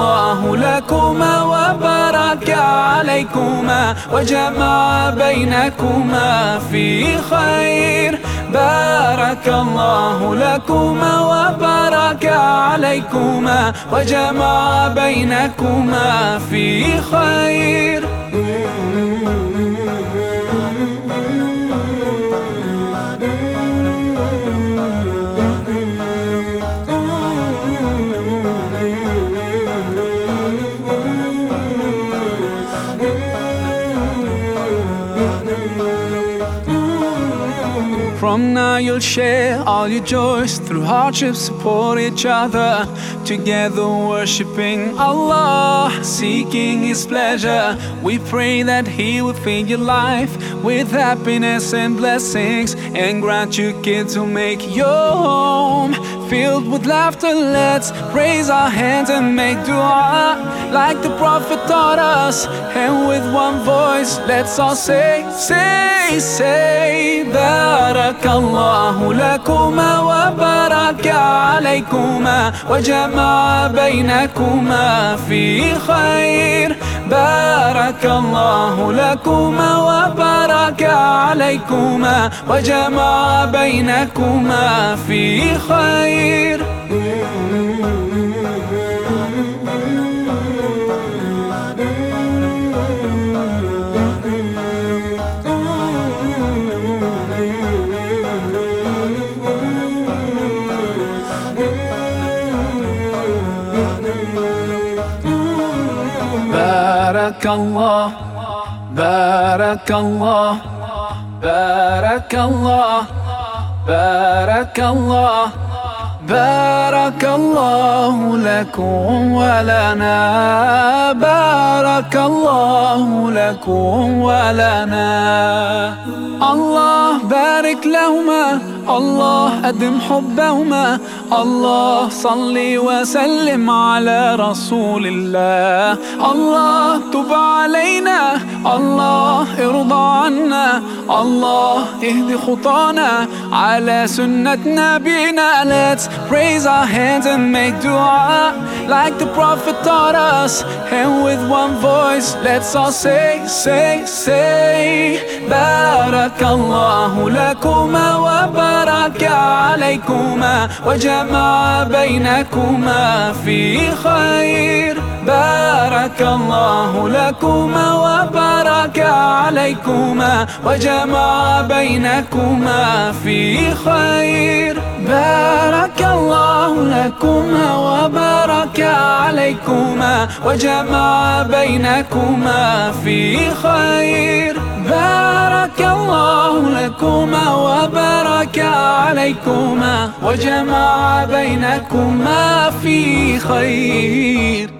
الله لكما وبارك عليكما وجمع بينكما في خير. بارك الله لكما وبارك عليكما وجمع بينكما في خير. From now you'll share all your joys Through hardships support each other. Together worshipping Allah Seeking His pleasure. We pray that He will fill your life With happiness and blessings And grant you kids who make your home Filled with laughter. Let's raise our hands and make dua Like the Prophet taught us. And with one voice Let's all say, say, say بارك الله لكما وبارك عليكما وجمع بينكما في خير بارك الله لكما وبارك عليكما وجمع بينكما في خير بارك الله بارك الله بارك الله بارك الله بارك الله لكم ولنا بارك الله لكم ولنا. الله بارك لهما الله أدم حبهما الله صل وسلم على رسول الله الله تب علينا الله ارضى عنا الله اهد خطانا على سنة نبينا Let's raise our hands and make dua Like the Prophet taught us And with one voice let's all say, say, say بارك الله لكما وبارك عليكما وجمع بينكما في خير. بارك الله لكما وبارك عليكما وجمع بينكما في خير. بارك الله لكما وبارك عليكما وجمع بينكما في خير. بارك الله لكما وبارك عليكما وجمع بينكما في خير.